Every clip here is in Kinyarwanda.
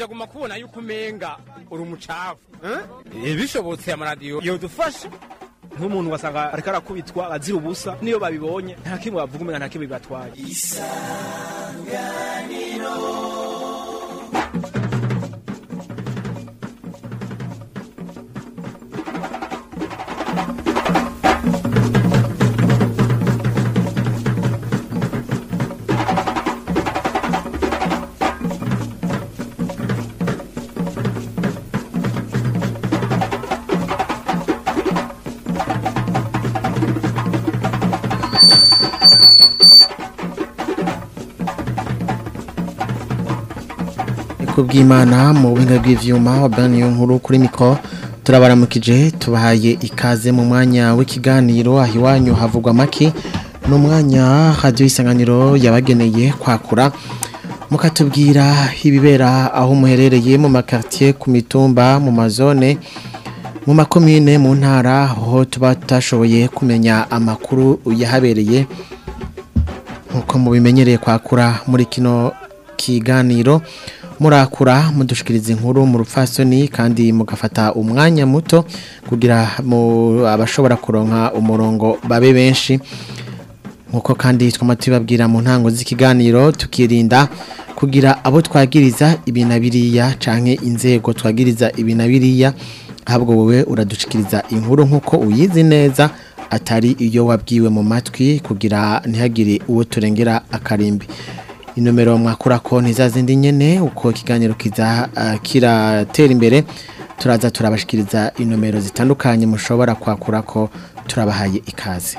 yaguma kubona yuko umenga uri umucafu. Eh? bishobotse amaradiyo yodufasha nk'umuntu wasanga ariko arakubitwa azira ubusa niyo babibonye nta kimwe bavuga umenga nta kimwe bibatwaye. Kubw'imana mu buhinga bw'ivyuma wa bani nkuru kuri mikro turabaramukije tubahaye ikaze mu mwanya w'ikiganiro aho iwanyu havugwa make n'umwanya radio isanganiro yabageneye kwakura. Mukatubwira ibibera aho muherereye mu makartier ku mitumba mu mazone mu makomine mu ntara aho tuba tutashoboye kumenya amakuru yahabereye. Nkuko mubimenyereye kwakura muri kino kiganiro murakura mudushikiriza inkuru mu rupfasoni kandi mugafata umwanya muto kugira abashobora kuronka umurongo babe benshi. Nkuko kandi tubabwira mu ntango z'ikiganiro tukirinda kugira abo twagiriza biriya canke inzego twagiriza biriya. Ahubwo wowe uradushikiriza inkuru nk'uko uyizi neza atari iyo wabwiwe mu matwi kugira ntihagire uwo turengera akarimbi. Inomero mwakura ko ntizazindi nyene uko ikiganiro kiza uh, kiratera imbere turaza turabashikiriza inomero zitandukanye mushobora kwakura ko turabahaye ikaze.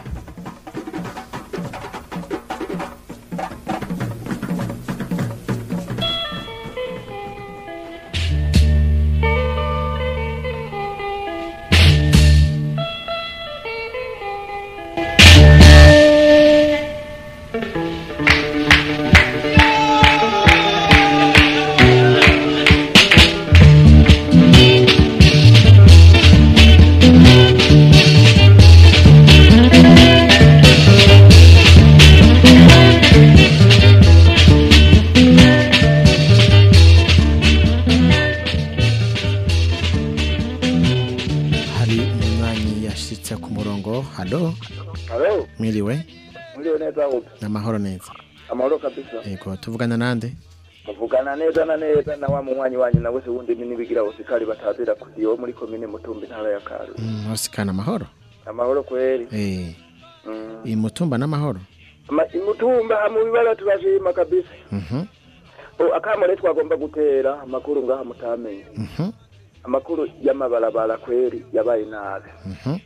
Tuvugana nande Muvugana neza na neza na wa munywanyi wanyu nawe se wundi nibigira usikari batazira kudiyo muri komine Mutumbi ntara ya Karu. mm, hosikana amahoro Amahoro kweli. eh Mm. imutumba n'amahoro Ma imutumba mu bibara turashima kabisa. mhm O akamore twagomba gutera amakuru ngaha mutamenye. mhm Amakuru y'amabarabara kweli yabaye nabi. mhm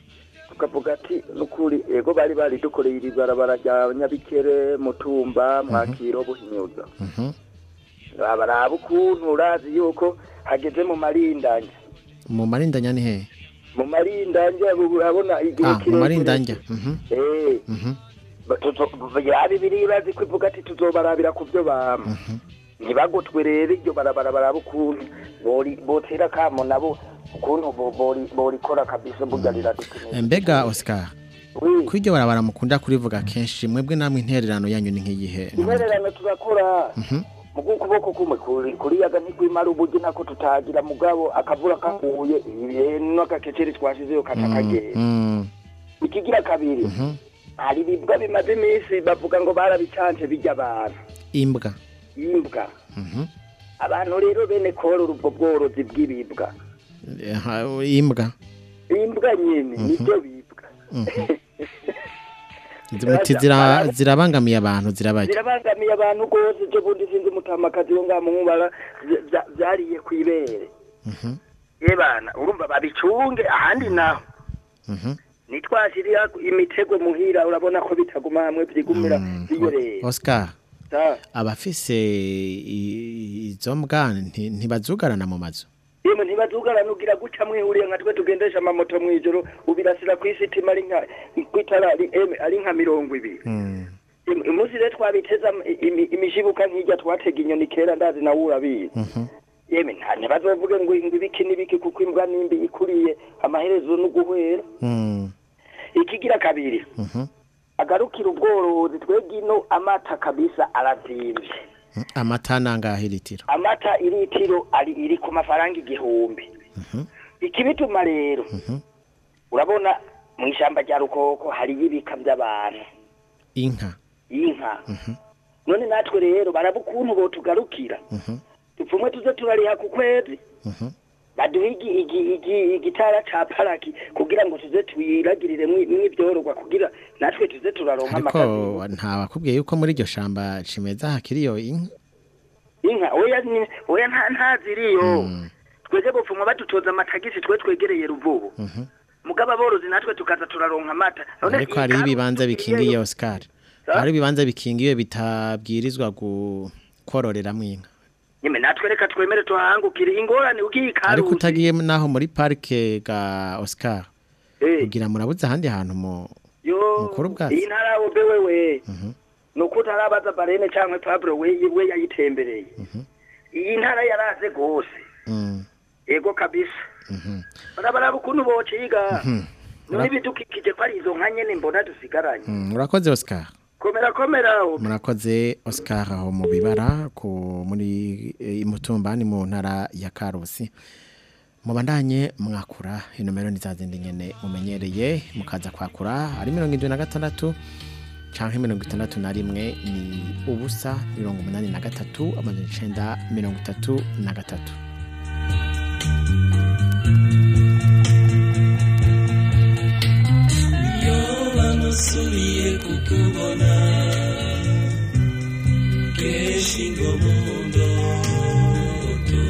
tukavuga ati nukuri ego bari bari dukoreye iri barabara rya Nyabikere Mutumba Mwakiro Buhinyuza. mhm. Baraba ukuntu urazi yuko hageze mu marindanya mu marindanya ni he? Mu marindanja urabona igihe ah mu marindanja mhm. Eh. Mhm. Yabi biri bazi kwivuga ati tuzobarabira ku byo bama ntibagotwe rero iryo barabara baraba ukuntu botera kamo nabo ukuntu bo- bori borikora kabisa burya riradukeneye mbega Oscar Oui. kwiryo barabara mukunda kurivuga kenshi mwebwe namwe intererano yanyu ni nk'iyihe? Intererano turakora mhm. Mu kuboko kumwe kuri kuriyaga ntikwimara uburyo nako tutagira mugabo akavura kaguye n'agakeceri twashizeyo katakagenda mm ikigira kabiri mhm. hari ibibwa bimaze iminsi bavuga ngo barabicanje bijya abantu. Imbwa. Imbwa. Mhm. Abantu rero bene korora ubwo bworozi bw'ibibwa. Imbwa imbwa nyine ni byo bibwa zira- zirabangamiye abantu zirabarya zirabangamiye abantu rwose ibyo bundi sinzi umutamakazi wo vya- vya- vyariye ku ibere. Mhm. Ye bana urumva babicunge ahandi naho. Mhm. Nitwashirira imitego muhira urabona ko bitaguma hamwe vyigumira Mm, biyorera Oscar abafise izo mbwa nti- ntibazugarana mu mazu. Yemwe ntibazugarana ugira guca mwihuriye nka twe tugendesha amamoto mw'ijoro ubirasira kw'isitima ari nka kw'itara ari nka mirongo ibiri. Mm, Em- umunsi rero twabiteza imi- imi- imishibuka nk'irya twatega inyoni kera ndazi nawe urabizi. Yemwe nta ntibazovuge ngo ibiki n'ibiki kuko imbwa nimbi ikuriye amaherezo no guhwera mm, ikigira kabiri. Agarukira ubworozi twebwe ino amata kabisa arazimvye amata nangahe litiro amata iritiro ari iri ku mafaranga igihumbi. Ikibituma rero urabona mu ishyamba rya rukoko hariyo ibika by'abantu. Inka. Y'inka none natwe rero baraba ukuntu botugarukira. Dupfumwe tuze turariha ku kwezi. Igi- igitara ca paraki kugira ngo tuze twiragirire mw'ibyororwa kugira natwe tuze turaronka ariko amakazi. ntawakubwiye yuko muri iryo shamba cimeza hakiriyo inka? Inka oya nta ntaziriyo tweze bupfumwa badutoza amatagisi twe twegereye ruvubu. Mugabo aborozi natwe tukaza turaronka amata. Ariko hariho ibibanza bikingiye Oscar. Hari ibibanza bikingiye bitabwirizwa kororeramwo inka. Nyeme natwe reka twemere tuhangukire. Ingorane ugiye ariko utagiye naho muri parike ga Oscar. Eh, kugira murabuze ahandi hantu mu mukuru ubwatsi. iyi ntara yawe bewe we nuko utarabaza barene cyangwa pablo we we yayitembereye. Iyi ntara yaraze gose. Mm, ego kabisa. Mhm. barabaraba ukuntu bociga none ibidukikije ko ari izo nka nyene mbona dusigaranye. Mm, urakoze Oscar. komera komera. Murakoze Oscar aho mu bibara ku muri eh, imutumba ni mu ntara ya Karusi. Mubandanye mwakura. Inomero ni nyene mumenyereye mukaza kwakura. Ari 76 canke 61 ni ubusa 83 amajana 933 asubiye kutubona kenshi ngo mu ndoto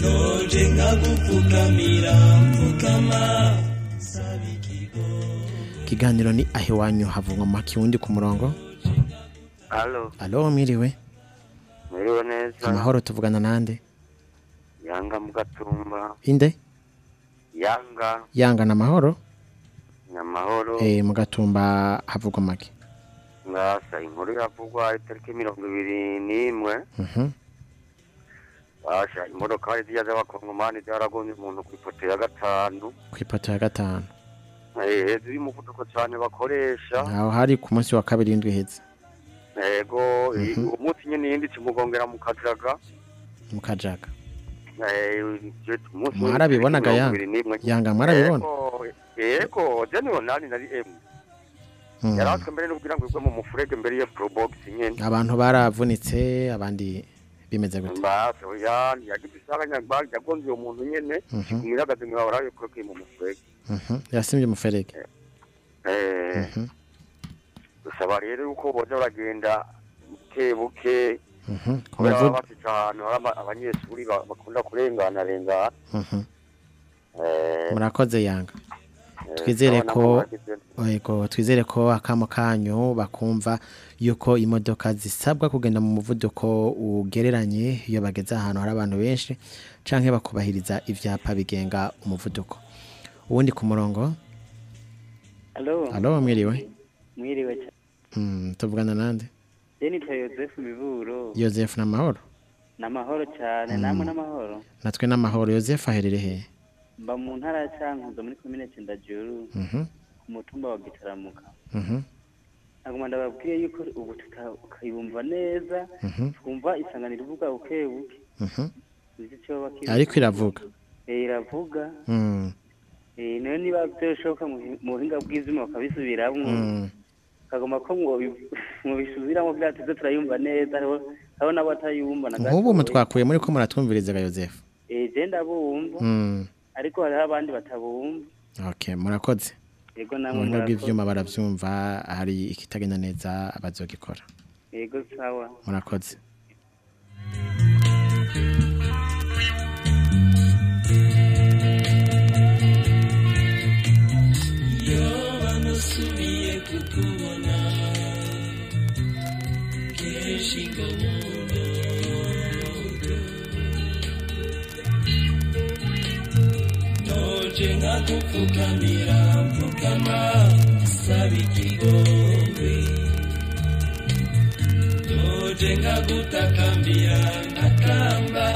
nonje nkagupfukamira mfukama ikiganiro ni ahe wanyu havugwa maki wundi ku murongo? Alo. Alo mwiriwe mwiriwe neza. Amahoro tuvugana nande? Yanga mugatumba. Inde? Yanga yangana amahoro nyamahoro. eh mu gatumba havugwa make Ngasa inkuru yavugwa itariki mirongo ibiri n'imwe. mhm Basha imodoka ziya z'abakongomani zaragonze umuntu ku ifoto ya gatanu. ku ipoto ya gatanu Eh, ziri umuvuduko cyane bakoresha. aho hari ku munsi wa kabiri indwi iheze Ego, umunsi nyene yindi kimugongera mu kajaga. mu kajaga Mwarabibonaga Yanga? Yanga mwarabibona? Ego, Ego, je ni ho nani nari emu. Mm. Yaratwe mbere no kugira ngo igwe mu mufurege mbere ya Probox nyene. abantu baravunitse abandi bimeze gute mbase oya yagize isaha nyagba yagonze uwo muntu nyene Mhm. kumiraga zimwe bahora yuko kiri mu mufurege Mhm. yasimye umuferege eh Mhm. dusaba rero yuko boza baragenda buke buke Mhm. Kubera bafite ahantu hari abanyeshuri ba- bakunda kurengana rengana Mhm. eh. Murakoze yanga. Eh, twizere ko- twizere ko akamo kanyu bakumva yuko imodoka zisabwa kugenda mu muvuduko ugereranye iyo bageze ahantu hari abantu benshi canke bakubahiriza ivyapa bigenga umuvuduko. Uwundi ku murongo? Alo, mwiriwe. Mwiriwe cyane. mm, tuvugana nande? Je nitwa Yozefu Miburo. Yozefu n'amahoro Namahoro cyane, namwe n'amahoro. natwe n'amahoro Yozefu aherere he Mba mu ntara ya Cankuzo muri komine Mhm, ku mutumba wa Gitaramuka. mhm, Naguma ndababwiye yuko ubu tukayumva neza, mhm, twumva isanganiro ivuga buke buke. mhm. Uzi icyo bakivuga? ariko iravuga Eh, iravuga. Mm, Eh, niba byoshoboka mu buhinga bw'izuma bakabisubiramwo. Kagoma ko ngo mubisubiramo byatuze turayumva neza, hariho n'abo batayumva na nk'ubu gatoya. mutwakuye muri ko muratwumvirizaga Yozefu Eh, je ndabumva. Mm, ariko hariho abandi batabumva. Okay murakoze. Yego namwe murakoze. bw'ivyuma baravyumva hari ikitagenda neza abazogikora. Yego sawa. Murakoze. Noje nkagupfukamira mfukama saba ikigongwe noje nkagutakambira ntakamba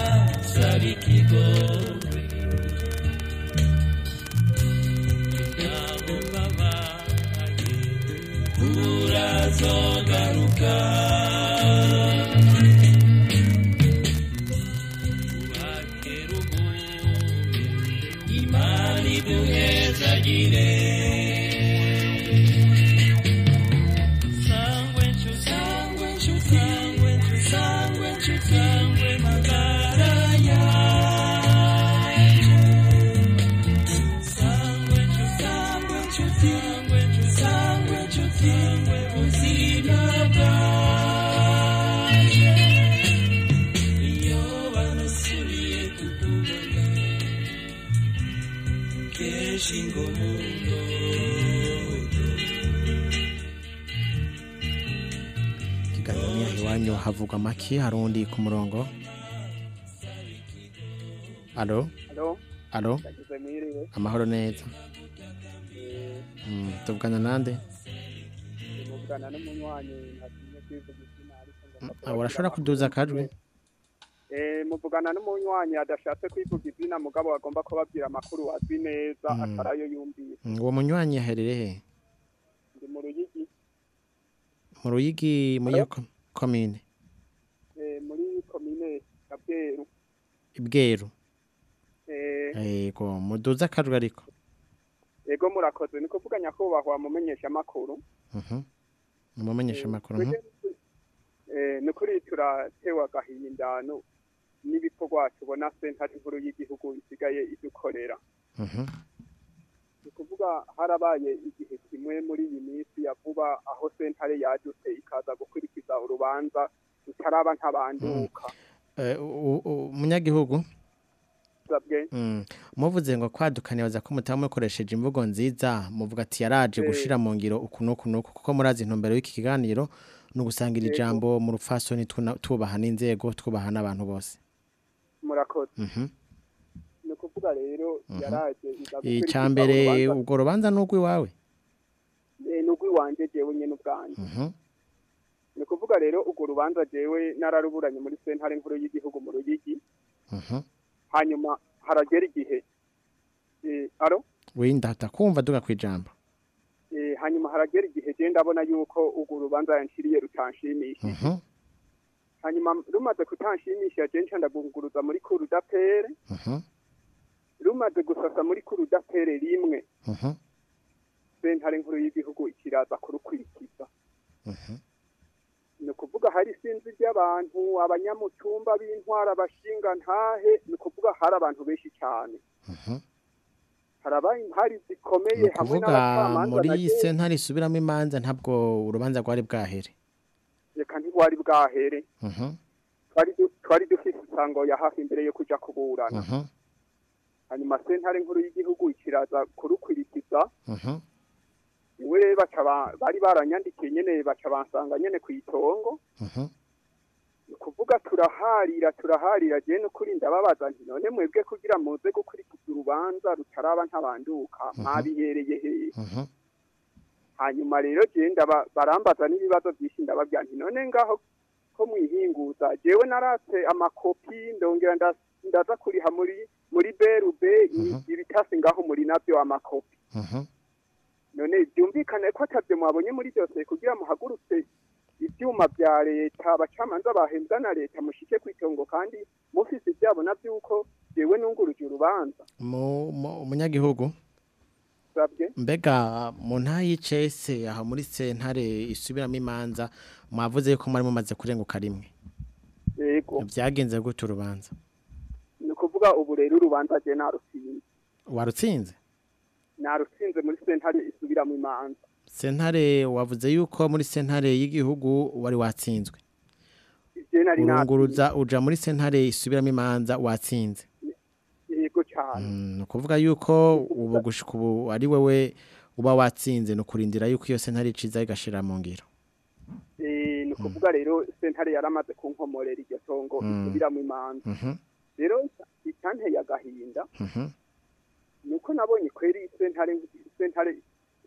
saba ikigongwe urazi havugwa amaki hari undi ku murongo. Alo? Alo? Amahoro neza. Eh, Mm, tuvugana nande? Urashobora kuduza akajwi? Eh, muvugana n'umunywanyi adashatse kwivuga izina mugabo agomba kubabwira amakuru azwi neza Mm. atarayo yumvise. Mm, uwo munywanyi aherereye he? Ndi mu Ruyigi, mu ruyigi muri iyo ko- komine eh, muri komine ya Bweru. Ibweru Eh, yego muduze akajwi ariko ego murakoze ni kuvuga nyakubahwa mumenyesha amakuru. Mhm. umumenyesha amakuru mhm. Eh, ni kuri turatewe agahinda no- n'ibikorwa tubona sentare nkuru y'igihugu isigaye idukorera. Mhm. ni ukuvuga harabaye igihe kimwe muri iyi minsi ya vuba aho sentare yadutse ikaza gukurikiza urubanza rutaraba ntabanduka Eh, u- umunyagihugu sabwe Mm. muvuze ngo kwadukane baza ko mutaba mukoresheje imvugo nziza muvuga ati yaraje Eh. gushira mu ngiro uku n'uku n'uku kuko murazi intumbero y'iki kiganiro ni ugusangira Yego. ijambo mu rupfasoni tubaha n'inzego twubaha n'abantu bose murakoze Mhm. ni ukuvuga rero Mhm. yaraje icya mbere ubwo rubanza ni urw'iwawe eh, ni urw'iwanje jewe nyene ubwanjye Mhm. Ni ukuvuga rero urwo rubanza jewe nararuburanye muri sentare nkuru y'igihugu mu ruyigi Mhm. hanyuma haragera igihe eh, aro winda kumva duga ku ijambo eh, hanyuma haragera igihe je ndabona yuko urwo rubanza yanshiriye rutanshimishije Mhm. hanyuma rumaze kutanshimisha nca ndagunguruza muri kurudapere Mhm. rumaze gusasa muri kurudapere rimwe sentare nkuru y'igihugu ikiraza kurukurikiza. Ni ukuvuga hari isinzi ry'abantu abanyamutumba b'intwara abashinga ntahe ni ukuvuga hari abantu benshi cyane Mhm. hari impari zikomeye hamwe n'abacamanza muri iyi sentare isubiramo imanza ntabwo urubanza rwari bwahere reka ntiwari bwahere Mhm. twari du- twari dufise isango ya hafi imbere yo kuja kuburana Mhm. hanyuma sentare nkuru y'igihugu ikiraza kurukurikiza Mhm. We bari baranyandikiye nyene baca bansanga nyene ku itongo Mhm. ni ukuvuga turaharira turaharira je n'ukuri ndababaza nti none mwebwe kugira muze gukurikiza urubanza rutaraba ntabanduka Mhm. mwabihereye hehe Mhm. hanyuma rero je ndaba barambaza n'ibibazo byinshi ndababwira nti none ngaho ko mwihinguza jewe naratse amakopi ndongera nda- ndaza kuriha muri muri berube Mhm. ibitasi ngaho muri navyo amakopi Mhm. None byumvikane ko atabyo mwabonye muri byose kugira muhagurutse. Ibyuma bya leta abacamanza bahembwa na leta mushike ku itongo kandi mufise ibyabo na by'uko jewe nunguruje urubanza. Mu- mu- umunyagihugu? Mbega mu nta y'icese aho muri sentare isubiramo imanza mwavuze yuko mwari mumaze kurenguka rimwe? Byagenze gute urubanza? Ni ukuvuga ubu rero urubanza je narutsinze. Warutsinze? Narutsinze muri sentare isubiramo imanza. Sentare wavuze yuko muri sentare y'igihugu wari watsinzwe. Urunguruza uja muri sentare isubiramo imanza watsinze. Yego cyane. Mm, ni ukuvuga yuko ubu gushika ubu ari wewe uba watsinze ni ukurindira yuko iyo sentare iciza igashira mu ngiro. Eh, ni ukuvuga rero sentare yaramaze kunkomorera iryo tongo Mm. isubiramo imanza. Mhm, rero icyanteye agahinda mhm, nuko nabonye kweri sentare sentare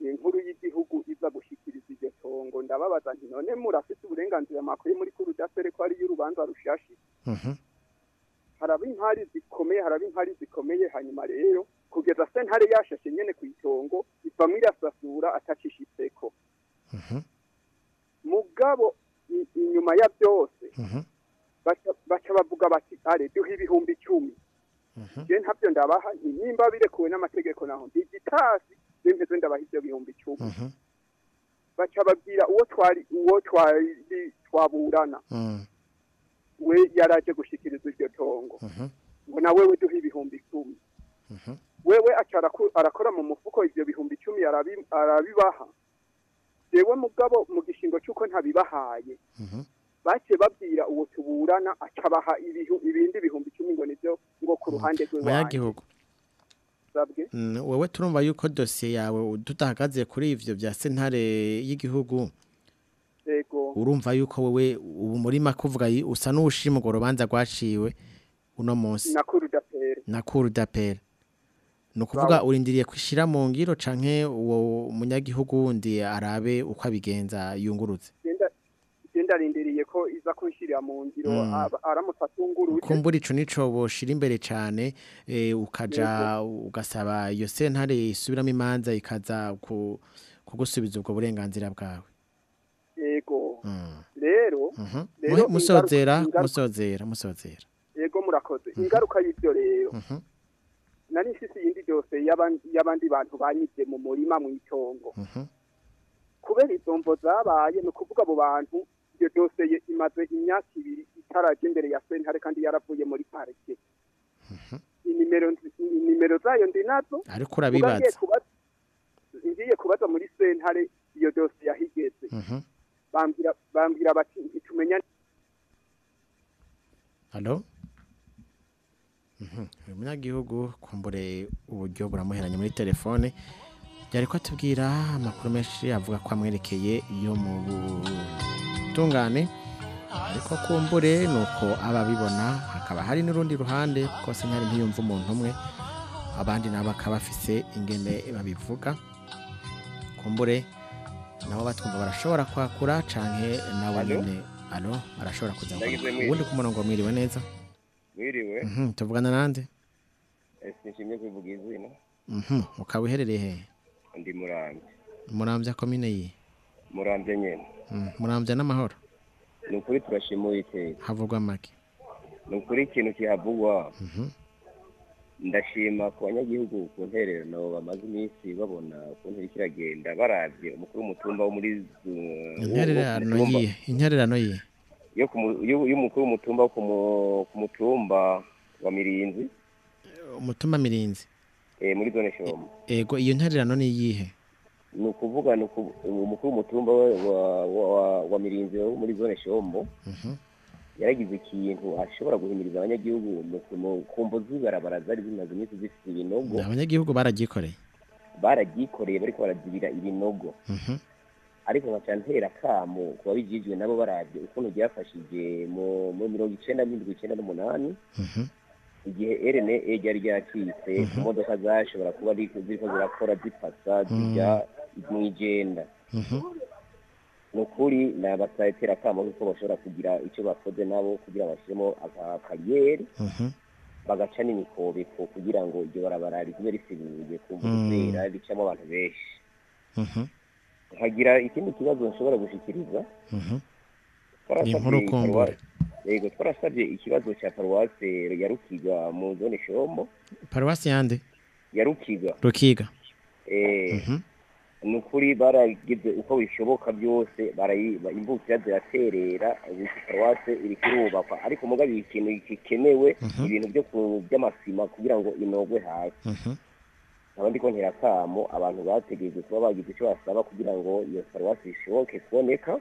inkuru y'igihugu iza gushikiriza iryo tongo. Ndababaza nti none murafite uburenganzira makuru muri kuru dafere ko ari y'urubanza rushashi mhm, haraba impari zikomeye haraba impari zikomeye. Hanyuma rero kugeza sentare yashashe nyene ku itongo ivamwo irasasura atacishitseko mhm. mugabo inyuma ya byose Mhm. baca bavuga bati are duha ibihumbi icumi. Je ntabyo ndabaha ni nimba birekuwe n'amategeko naho ndigitasi bempeze ndabaha ibyo bihumbi icumi Mhm. baca babwira uwo twari uwo twari twaburana Mm. we yaraje gushikiriza iryo tongo Mhm. ngo na wewe duha ibihumbi icumi Mhm. wewe aca arakora mu mufuko ivyo bihumbi icumi arabi- arabibaha jewe mugabo mu gishingo c'uko ntabibahaye Bace babwira uwo tuburana aca abaha ibihu- ibindi bihumbi icumi ngo nivyo ngo ku ruhande Abanyagihugu sabwe Mm, wewe turumva yuko dosiye yawe tutahagaze kuri ivyo bya sentare y'igihugu. Urumva yuko wewe ubu muri makuvuga yi- usa n'uwushima urwo rubanza rwaciwe uno munsi. Nakuru dapere na kuru dapera ni ukuvuga urindiriye kwishira mu ngiro canke uwo munyagihugu wundi arabe uko abigenza yungurutse. Genda genda rindiriye ko iza kunshirira mu ngiro Mm. aba- aramutse atunguruje kumbura ico nico boshira imbere cane eh, ukaja ugasaba iyo sentare isubiramo imanza ikaza ku- kugusubiza ubwo burenganzira bwawe yego Mm. rero Mhm. musozera musozera musozera yego murakoze ingaruka y'ibyo rero Mhm. nari mfise iyindi yose y'aban- y'abandi bantu banyivye mu murima mu itongo Mhm. kubera izo mvo zabaye ni ukuvuga abo bantu iyo dosiye imaze imyaka ibiri itaraje imbere ya sentare kandi yaravuye muri parike inimero nzi- inimero zayo ndi na zo ariko urabibaza ngiye kubaza muri sentare iyo dosiye yahigeze Mhm. bambwira bati ntitumenya Halo? Mhm. Uyu munyagihugu kumbure uburyo buramuheranye muri telefone yari ko atubwira amakuru menshi avuga ko amwerekeye yo mu butungane. Ariko kumbure ni uko aba abibona hakaba hari n'urundi ruhande kuko sentare ntiyumva umuntu umwe. Abandi nabo bakaba bafise ingene babivuga. Kumbure nabo batwumva barashobora kwakura canke nawe Alo? nyene alo arashobora kuza Ndagize kugaruka. mwiriwe. ubundi ku murongo mwiriwe neza. Mwiriwe? Mhm, tuvugana nande ese nshimye kuvuga izina. Mhm, ukaba uherereye hehe ndi murambye murambya komine yi murambye nyene. Mm, murambya n'amahoro ni ukuri turashima uwiteka. Havugwa make. Ni ukuri ikintu kihavugwa. Mhm. ndashima ku banyagihugu ku ntererano bamaze iminsi babona ukuntu iriko iragenda baravye umukuru w'umutumba wo muri intererano yihe intererano yo- y'umukuru w'umutumba wo ku mu- ku mutumba wa mirinzi. Umutumba mirinzi. Muri zone shombo ego iyo ntererano ni iyihe ni ukuvuga ni uku- umukuru w'umutumba wa, mirinzi wo muri zone shombo. Mhm. yaragize ikintu ashobora guhimiriza abanyagihugu ku mvo z'ibarabara zari zimaze iminsi zifite ibinogo. Abanyagihugu baragikoreye? Baragikoreye bariko barazibira ibinogo. Mhm. ariko nkaca ntera kamo ku babijijwe nabo baravye ukuntu ryafashije mu mu mirongo icenda n'indwi icenda n'umunani. Mhm. Igihe rne ryari ryacitse imodoka zashobora kuba ariko ziriko zirakora zipasa zijya mw'ijenda Mhm. ni ukuri nabasayitera kamo kuko bashobora kugira icyo bakoze nabo kugira bashyiremo akariyeri Mhm. bagaca n'imikobeko kugira ngo iryo barabara rigume risibuye ku kubera ricamo abantu benshi Mhm. nkagira ikindi kibazo nshobora Mhm. Twarasabye Inkuru kumbure. Yego twarasabye ikibazo cya paruwase ya rukiga mu zone shombo paruwasi yande ya rukiga rukiga eh, Mhm. ni ukuri baragize uko bishoboka byose imbukira ziraterera ubu paruwase iri kurubakwa ariko mugabe ikintu gikenewe Mhm. ibintu byo by'amasima kugira ngo inogwe hasi Mhm. nkaba ndiko ntera kamo abantu bategereje kuba bagize icyo basaba kugira ngo iyo paruwasi ishoboke kuboneka.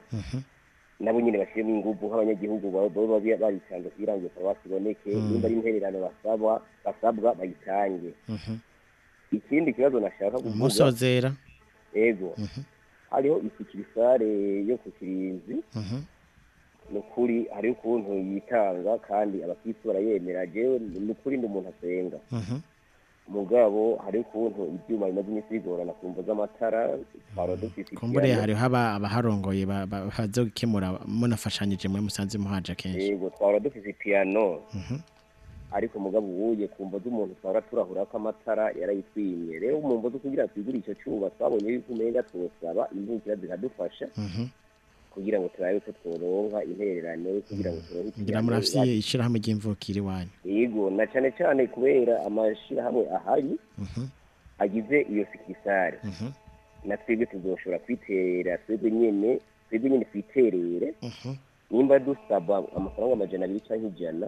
Nabo nyine bashyiremo ingufu nk'abanyagihugu baba bayitanze kugira ngo iyo paruwasi iboneke Mm. nimba ari intererano basabwa basabwa bayitange Mhm. ikindi kibazo nashaka kuvuga umusozera ego Mhm. hariho ikirisare yo ku kirinzi Mhm. ni ukuri hariho ukuntu yitanga kandi abakristo barayemera jewe ni ukuri ndi umuntu asenga. Mugabo hariho ukuntu ibyuma bimaze iminsi bigorana ku mvo z'amatara twaba dufise kumbure ikiyaga. hariho aba- abaharongoye ba- ba- baza gukemura munafashanyije muri musanze muhaje kenshi yego twahora dufise ipiyano Mhm. ariko mugabo ubuye ku mvo z'umuntu twahora turahura ko amatara yarayitwimye rero mu mvo zo kugira twigure icyo cyuba twabonye yuko umenga twosaba imvukira zikadufasha Mhm. Kugira ngo turabe ko tworonka intererano kugira ngo turonke ngira ikiganiro. murafitiye ishirahamwe ry'imvukira iwanyu. Yego na cyane cyane kubera amashirahamwe ahari Mhm, agize iyo sikisare. Mhm, na twebwe tuzoshobora kwiterera twebwe nyene twebwe nyene twiterere. Mhm, nimba dusaba amafaranga amajana abiri canke ijana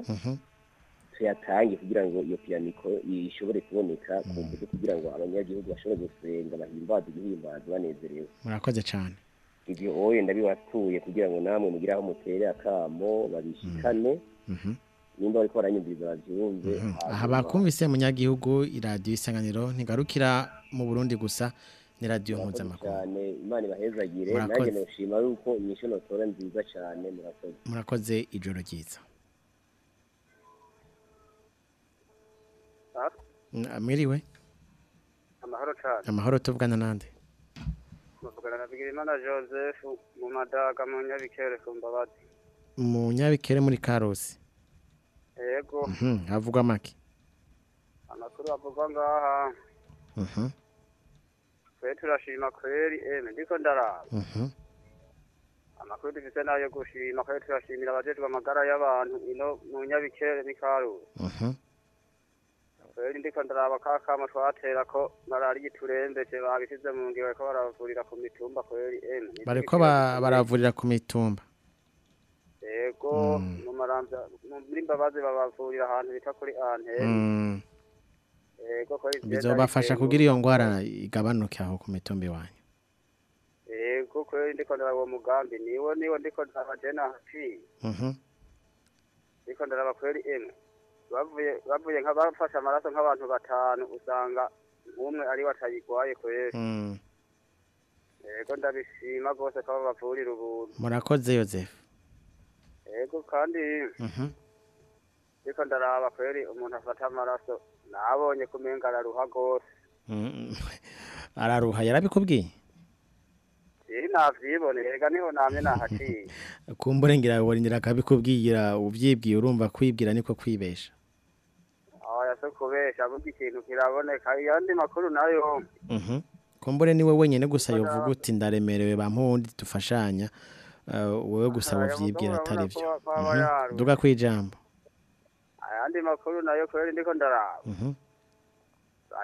tuyatange kugira ngo iyo piyaniko ishobore kuboneka ku mbuga kugira ngo abanyagihugu bashobore gusenga bahimbaze igihimbazo banezerewe. Murakoze cyane ivyo oye ndabibatuye kugira ngo namwe mugire aho mutere akamo babishikane. Mhm, nimba bariko baranyumviriza bavyumve mhm. aha bakumvise munyagihugu iradiyo isanganiro ntigarukira mu burundi gusa ni radiyo murakoze mpuzamakungu cyane imana ibahezagire. Nanjye noshima yuko inyishu notora nziza cyane murakoze. Murakoze ijoro ryiza. Mwiriwe? Amahoro cyane. Amahoro tuvugana nande? Na bigirimana joseph mu madaga mu nyabikere ku mbabazi. Mu nyabikere muri karusi. Yego. Mhm, havugwa make amakuru avugwa ngaha. Mhm, twe turashima kweri eme ndiko ndaraba. Mhm. amakuru dufise na yo gushima kweri turashimira abajejwe amagara y'abantu ino mu nyabikere n'ikarusi Mhm. Kweri ndiko ndaraba ka kamo twatera ko malariya iturembeje babishize mu ngiro bariko baravurira ku mitumba kweri eme bariko ba- baravurira ku mitumba. Yego Mm. mu maramvya muri mbabazi babavurira ahantu bita kuri antene yego kweri bizobafasha kugira iyo ngwara igabanuke aho ku mitumba iwanyu. Yego kweri ndiko ndaraba uwo mugambi. Niwo niwo ndiko ndaraba je nahaciye Mhm, ndiko ndaraba kweri emwe bavuye bavuye nka bafashe amaraso nk'abantu batanu usanga umwe ari watayigwaye kweri mm. yego ndabishima rwose ko babavurira ubuntu. Murakoze yosefu yego kandi Mhm, ndiko ndaraba kweri umuntu afata amaraso nabonye kumenga araruha rwose. Mm. araruha yarabikubwiye? Iri navyibone rega ni ho namye nahaciye. Kumbure ngira borindira akabikubwira uvyibwiye urumva kwibwira niko kwibesha. Se kubesha ahubwo ikintu kiraboneka ayandi makuru na yo Mhm. kumbure ni we wenyene gusa yovuga uti ndaremerewe bampundi dufashanya uh, wowe gusa mugabo atari aba Mhm. duga kwijambo ayandi makuru na yo kweri ndiko ndaraba. Mhm.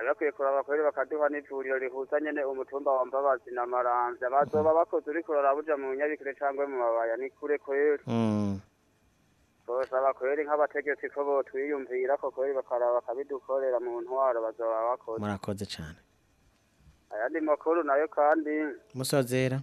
bakwiye kuraba kweri bakaduha n'ivuriro rihuza nyene umutumba wa mbabazi na maramvya. Bazoba bakoze uriko uraraba uja mu nyabikire cangwe mu mabaya. Ni kure kweri. Tosaba kweri nk'abategetsi ko botwiyumvira ko kweri bakaraba bakabidukorera mu ntwaro bazoba bakoze. Murakoze cane. Ayandi makuru na yo kandi musozera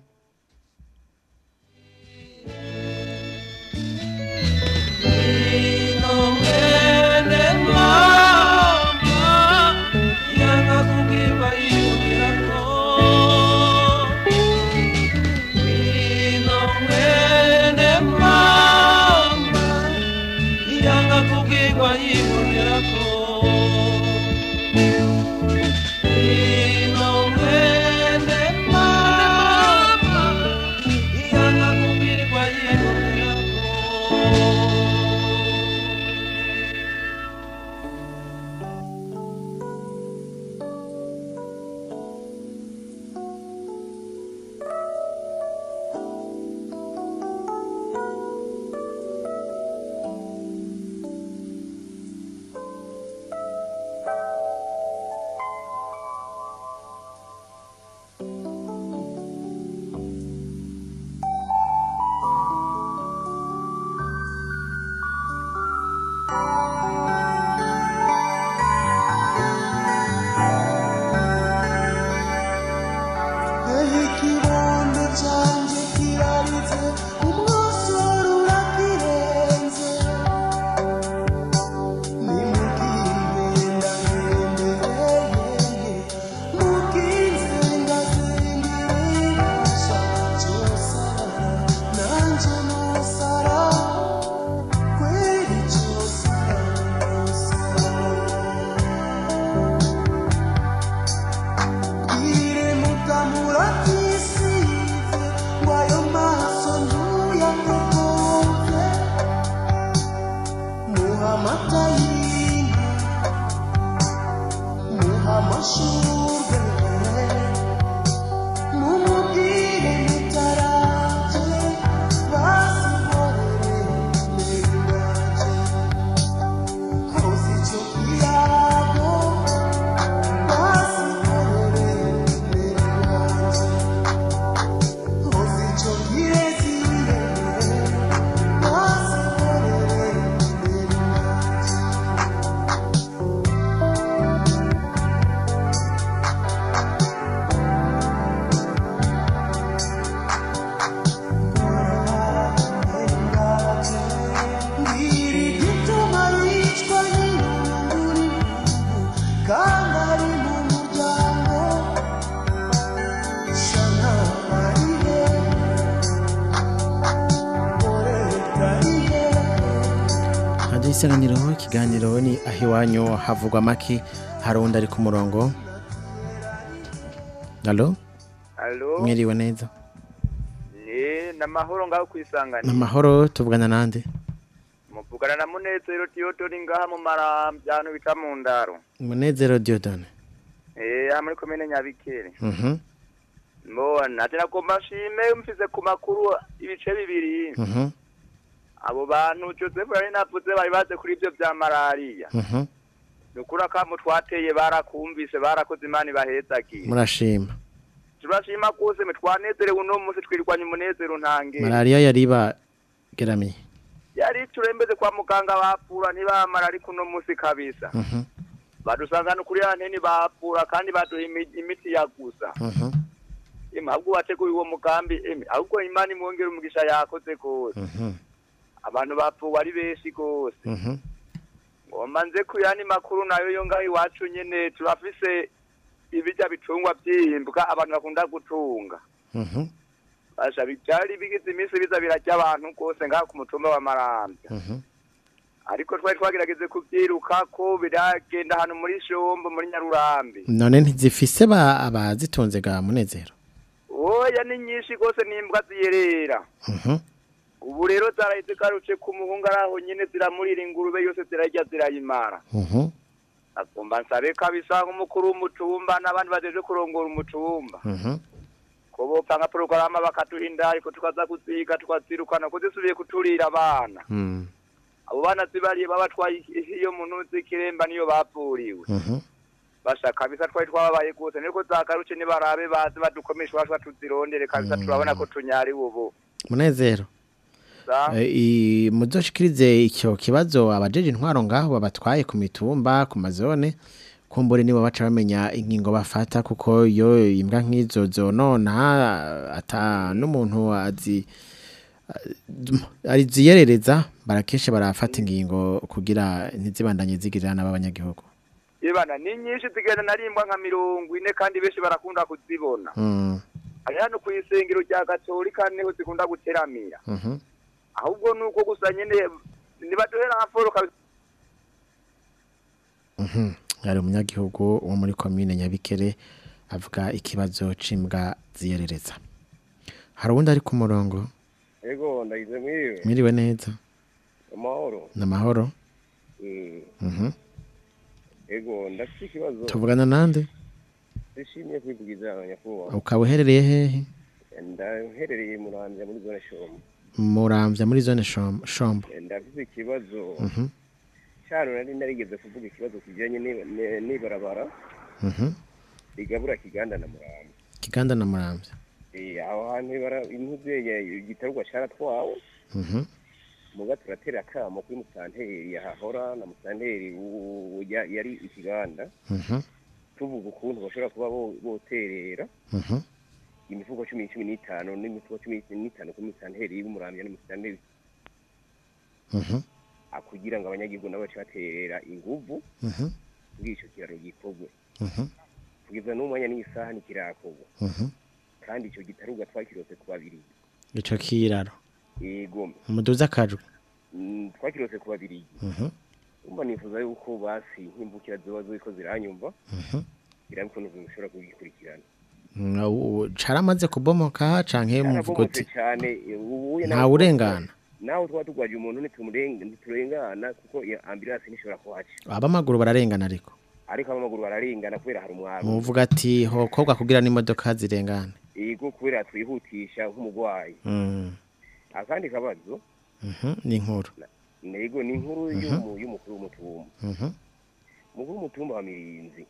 havugwa amaki hari undi ari ku murongo alo Alo, mwiriwe neza ni namahoro ngaho ni kwisangana. amahoro tuvugana nande Muvugana na Munezero Theodore ngaha mu marambya hano bita mu ndaro. umunezero diodone Eh, aha muri komine Nyabikere. Mhm, Mbona ati nagomba nshime mfize ku makuru ibice bibiri. mhm, Abo bantu Joseph yari navuze bari baze kuri ibyo bya malaria. Mhm. Nukuri akamu twateye barakumvise barakoze imana ibahezagiye. murashima Turashima rwose twanezerewe uno munsi twirwanya umunezero ntange. malariya yari ibageramiye Yari turembeze kwa muganga bapfura ntibamara ariko uno munsi kabisa. Mhm, badusanga no kuri anteni bapfura kandi baduha imi- imiti ya gusa mhm, ahubwo wateguye uwo mugambi ahubwo imana imwongera umugisha yakoze rwose mhm, abantu bapfuwe ari benshi rwose mhm. ngomba nze ku yandi makuru na yo yo ngaho iwacu nyene turafise ibirya bitungwa vyimbwa abantu bakunda gutunga. Mhm, basha byari bigize iminsi biza birarya abantu rwose ngaho ku mutumba wa marambya mhm. ariko twari twagerageze kuvyirukako biragenda ahantu muri shombo muri nyarurambi. None ntizifise ba abazitunze ga munezero oya ni nyinshi rwose n'imbwa ziyerera. Mhm, ubu rero zarahise zigarutse ku muhungu ari aho nyine ziramurira ingurube yose zirarya zirayimara. Mhm, agomba nsabe kabisa nk'umukuru w'umutumba n'abandi bajeje kurongora umutumba. Mhm. ko bopanga porogaramu bakaduha inda ariko tukaza kuziga tukazirukana ko zisubiye kuturira abana. Mm, abo bana zibariye babatwaye iyo muntu z'ikiremba niyo bavuriwe mhm. basha kabisa twari twababaye rwose niko zagarutse nibarabe baze badukomeshe iwacu batuzirondere kabisa turabona ko tunyariwe ubu. Munezero muzoshikirize icyo kibazo abajeje intwaro ngaho babatwaye ku mitumba ku mazone kumbure nibo baca bamenya ingingo bafata kuko iyo imbwa nk'izo zonona ata n'umuntu azi ziyerereza barakesha barafata ingingo kugira ntizibandanye zigirira n'abanyagihugu ibana ni nyinshi zigenda narimbwa nka mirongo ine kandi benshi barakunda kuzibona. Mm, ari hano ku isengero rya gatolika ni ho zikunda guteramira. Mhm. Ahubwo ni uko gusa nyine nibaduhera nka kabisa Mhm. Hari umunyagihugu wo muri komine Nyabikere avuga ikibazo c'imbwa ziyerereza. Hari uwundi ari ku murongo ego ndagize mwiriwe mwiriwe neza amahoro n'amahoro. Mm, Mhm. ego ndafite ikibazo Tuvugana nande? ndishimiye kwivugiza nyakubahwa Ukaba uherereye hehe? ndaherereye muramvya muri zone shomo Muramvya muri zone Shom- Shombo. ndafite ikibazo Mhm. cyaro nari narigeze kuvuga ikibazo ni- n'ibarabara Mhm. rigabura kiganda na muramvya Kiganda na Muramvya. Eh, aho hantu igitarugwa caratwawe Mhm. muga turatera akamo kuri musanteri yahahora na musanteri yari ikiganda Mhm. tuvuga ukuntu bashobora kuba bo- boterera Mhm. Imifuko cumi cumi n'itanu n'imifuko cumi n'itanu kuri musanteri y'umuramvya n'umusanteri Mhm. kugira ngo abanyagihugu nabo bace baterera inguvu Mhm. kugira ico kiraro gikorwe Mhm. kugeza n'umwanya n'isaha ntikirakorwa Mhm. kandi ico gitaruga twakirose ku babiri Ico kiraro. yego Umuduza akajwe. mm, twakirose ku babiri Mhm. umva nifuza yuko basi nk'imbukira ziba ziko ziranyumva Mhm. birabe ukuntu bishobora kugikurikirana u- Caramaze kubomoka canke muvuga uti nta urengana. nawe twaba turwaje umuntu ntiturengana kuko ambulance ntishobora kuhaca abamaguru bararengana ariko. ariko abamaguru bararengana kubera hari umwaro Muvuga ati hokorwa kugira n'imodoka zirengane. yego kubera twihutisha nk'umurwayi Mm. akandi kabazo Mhm. Ni inkuru. nego ni inkuru Mhm. y'umu- y'umukuru w'umutumba Mhm. umukuru w'umutumba wa mirinzi.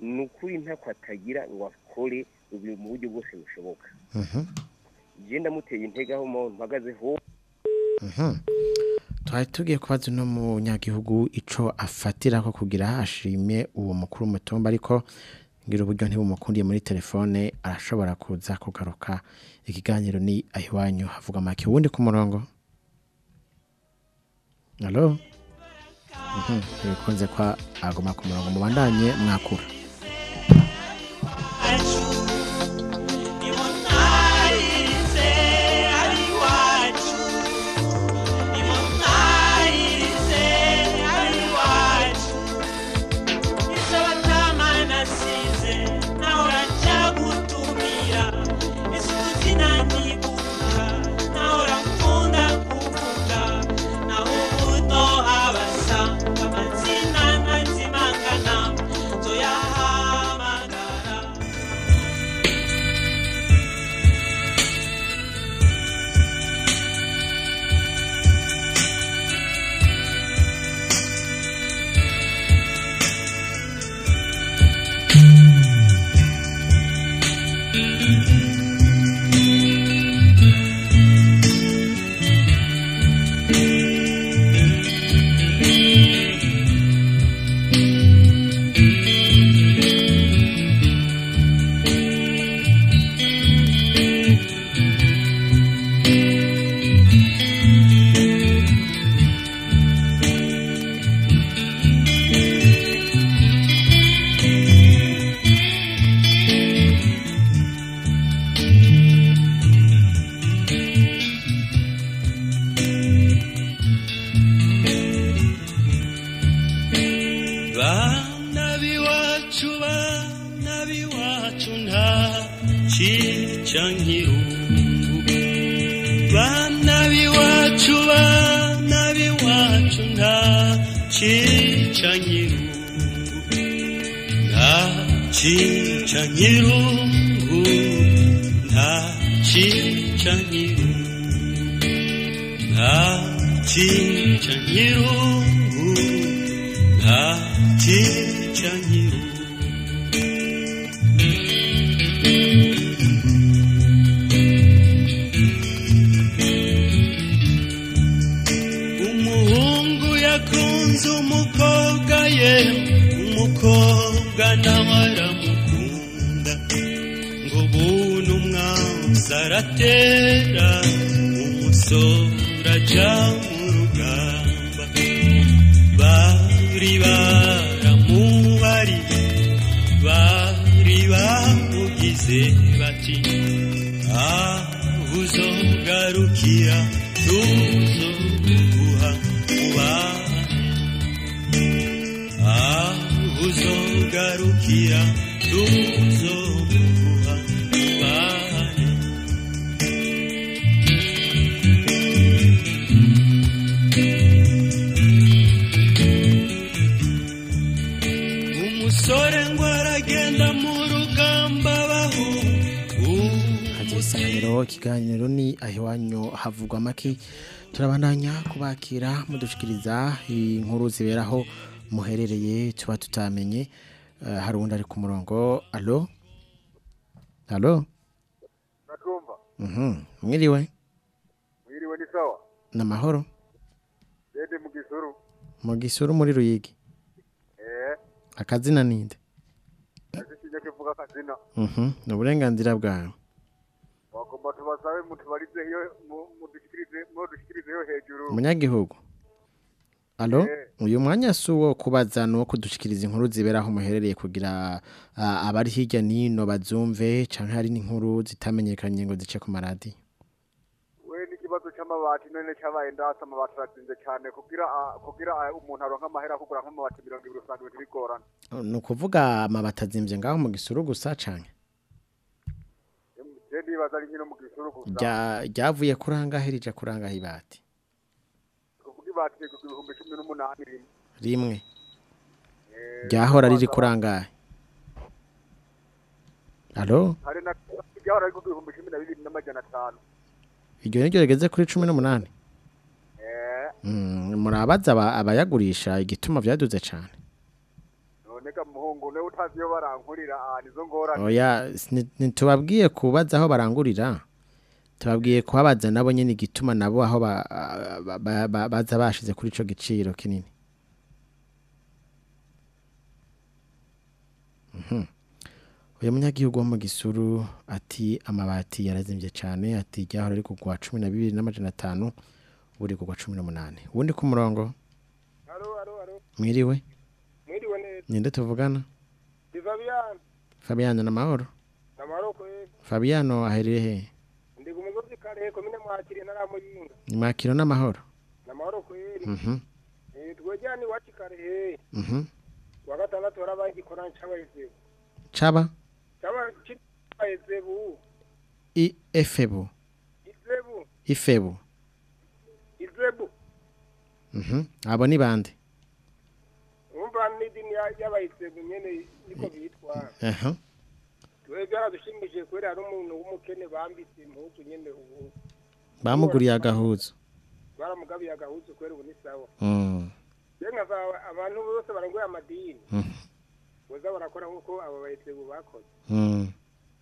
Ni ukuri ntako atagira ngo akore mu buryo bwose bushoboka. Mhm. je ndamuteye intege aho mpagaze ho. Mhm. Twari tugiye kubaza uno munyagihugu ico afatira ko kugira ashime uwo mukuru w'umutumba ariko ngira uburyo ntibumukundiye muri telefone arashobora kuza kugaruka. Ikiganiro ni ahiwanyu havuga make uwundi ku murongo. Allo? Mhm, bikunze kwa aguma ku murongo mubandanye mwakura. Turquia, Tuzurra, Uá. Ah, Uzon, Garuquia, Tuzurra. Ikiganiro ni aho iwanyu havugwa make. Turabandanya kubakira mudushikiriza inkuru ziberaho muherereye tuba tutamenye. Eh, hari uwundi ari ku murongo. Alo alo. Mhm, mwiriwe? Mwiriwe ni sawa. ni amahoro Dede mu gisuru. mu gisuru muri ruyigi. Eh, akazina ninde. Mhm, ni uburenganzira bwawe. Bagomba tubasabe mutubarize iyo mu- mudushikirize mudushikirize yo hejuru. umunyagihugu alo? Uyu mwanya si uwo kubaza ni uwo kudushikiriza inkuru ziberaho muherereye kugira abari hirya n'ino bazumve cyangwa hari n'inkuru zitamenyekanye ngo zice ku maradiyo We n'ikibazo c'amabati none cabaye ndasa amabati arazinze cyane kugira umuntu aronka amahera kugura nk'amabati mirongo ibiri usanga ibintu bigorana. ni ukuvuga amabati azimvye ngaho mu gisuru gusa cyane ndibaza ari nyine mu gisuru gusa. Rya- ryavuye kurangahe rija kurangahe ibati. Kuvuga ibati ibihumbi cumi n'umunani rimwe. rimwe. Eh, ryahora riri kurangahe? Alo? Hari na ryahora ari ku ibihumbi cumi na bibiri n'amajana atanu. iryo niryo rigeze kuri cumi n'umunani? Eh, Mm, murabaza aba- abayagurisha igituma vyaduze cyane none ga muhungu ne utazi iyo barankurira ah nizo ngorane. oya ntitubabwiye kubaza aho barangurira. Tubabwiye kuhabaza nabo nyine igituma nabo aho ba- ba- ba- ba- baza bashize kuri ico giciro kinini. Mhm. uyu munyagihugu wo mu gisuru ati amabati yarazimvye cyane ati ryahora ari kugwa cumi na bibiri n'amajana atanu ubu riri kugwa cumi n'umunani. Ubundi ku murongo? Mwiriwe? Ninde tuvugana. Ni Fabian. Fabiano na mahoro namahoro kweli fabiano ahereye hehe ndi ku musozi kare komine mwakiriye naramuyinga ni mwakiro n'amahoro namahoro kweli Mhm. eh twejyana iwacu kare he Mhm. wa gatandatu harabaye igikorano c'abayezebu Chaba c'abayezebu i efebu. Izebu ifebu. Izebu Mhm. abo ni bande umva n'idini ya- y'abayezebu nyene niko bitwa. Aha twebwe byaradushimishije kubera hari umuntu w'umukene bambitse impuzu nyene ubu. Bamuguriye agahuzu baramugabiye agahuzu kubera ubu ni sawa. Mm. abantu bose baranguye amadini. Mhm. boza barakora nk'uko abo bayezebu bakoze. Mm.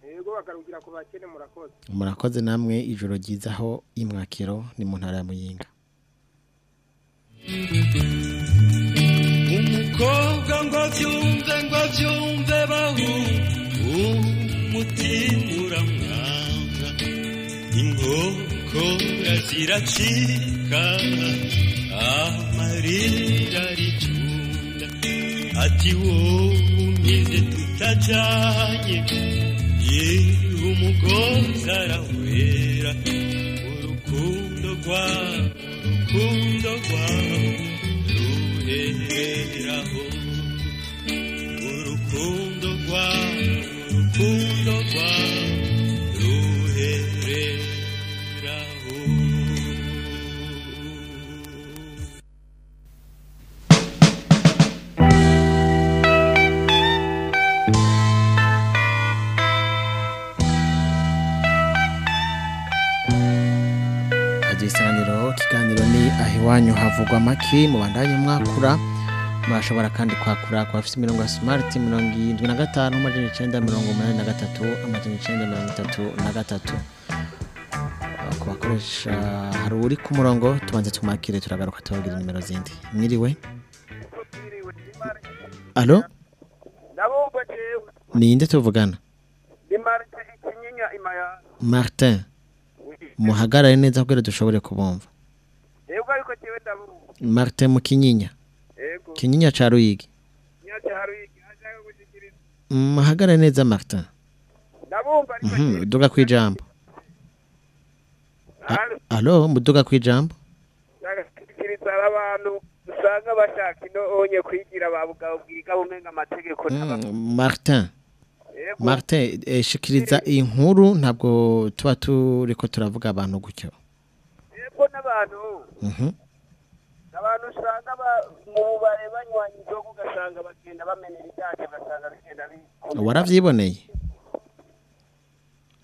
yego bakarugira ku bakene murakoze. Murakoze namwe ijoro ryiza aho imwakiro ni mu ntara ya muyinga. Umukobwa ngo abyumve ngo abyumve bahu umutima uramwanga inkokora ziracika amarira aricunda ati wowe umeze tutajanye yewe umugozi arawera urukundo rwawe urukundo rwawe amaki mubandanye mwakura murashobora kandi kwakura ku bafite imirongo ya smart mirongo irindwi na gatanu amajana icenda mirongo umunani na gatatu amajana icenda mirongo itatu na gatatu. Ku bakoresha hari uri ku murongo tubanze tumwakire turagaruka tubabwira nimero zindi. Mwiriwe? Alo? Ninde tuvugana? Martin muhagarare neza kugira dushobore kubumva. Martin mu kinyinya ca ruyigi muhagarare neza martin. Ariko Mhm, kwijambo Halo. alo muduga ndagashikiriza abantu usanga bashaka ino onye kwigira babugabo bwiga bumenga amategeko Mm, martin. Martin eh, shikiriza iyi nkuru ntabwo tuba turiko turavuga abantu gutyo. Yego n'abantu. Mhm. Abantu usanga mu bubare banywanya inzoga ugasanga bagenda bamenera ibyaje ugasanga bigenda bi- waravyiboneye?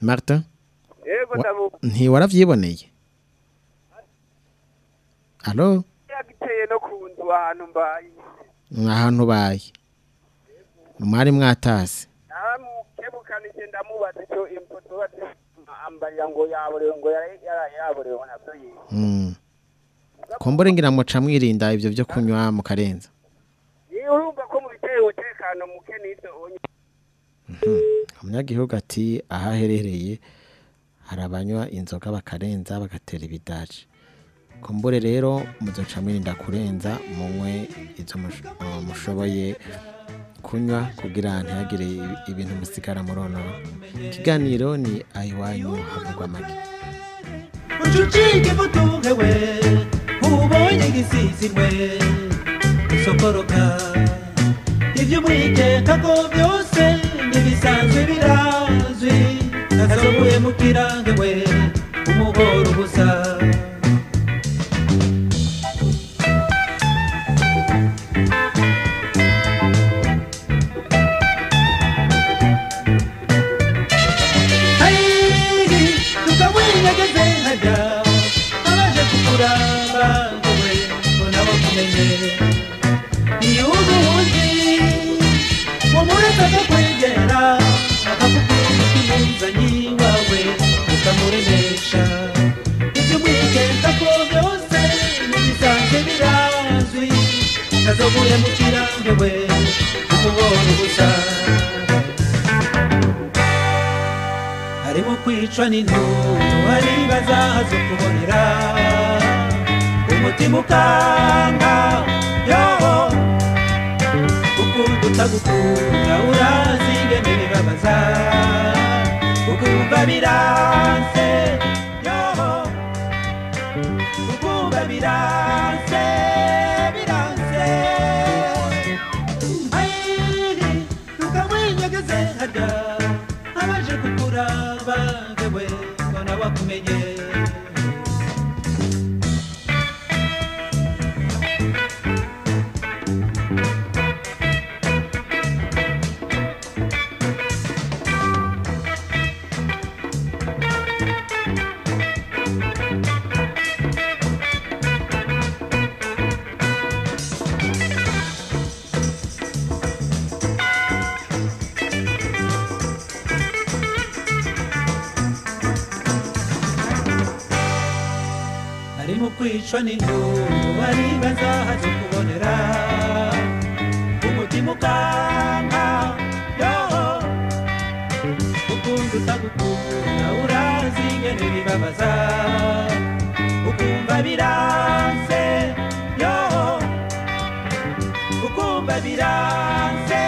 Martin? Yego ndabumva ntiwaravyiboneye alo yagiteye no ku nzu ahantu mbaye. Ahantu baye mwari mwatase. Namukebukanije ndamubaza icyo impoto bati ambarira ngo yaborewe ngo yaborewe na byo yiwe Mm. Kumbure ngira muca mwirinda ivyo vyo kunywa mu karenza. Iyo urumva ko mu biteye umutekano muke n'ibyo onye. Umunyagihugu ati aho aherereye hari abanywa inzoga bakarenza bagatera ibidaji. Kumbure rero muzoca mwirinda kurenza munywe izo mush- mushoboye kunywa kugira ntihagire ibi- ibintu musigara muronora ikiganiro ni ayiwanyu havugwa make ucucike mutuhewe ubonye gisizimwe sokoroka ibyo mwikeka ko byose ntibisanzwe birazwi kazobuye mukirangewe umuhoro ubusa bakumenye igihugu wundi wamuretaga kwegera akakubwira ikimuzanyi wawe ukamuremesha ibyo mwigenda ko byose ntibisanzwe birazwi kazobuye mu kirambe we umubona ubusa harimo kwicwa n'intuntu hari bazahaze kubonera umutima ukanga yoho. Ukunda utagukunda urazi ingene bibabaza ukumva biranse yoho. Ukumva biranse biranse ayiri tukamwinyegeze harya abaje kukuraba wewe mbona wakumenye. Mu kwicwa n'induru bari bazahaze kubonera umutima ukanga yoho ukunda utagukunda urazi ingene bibabaza ukumva biranse yoho ukumva biranse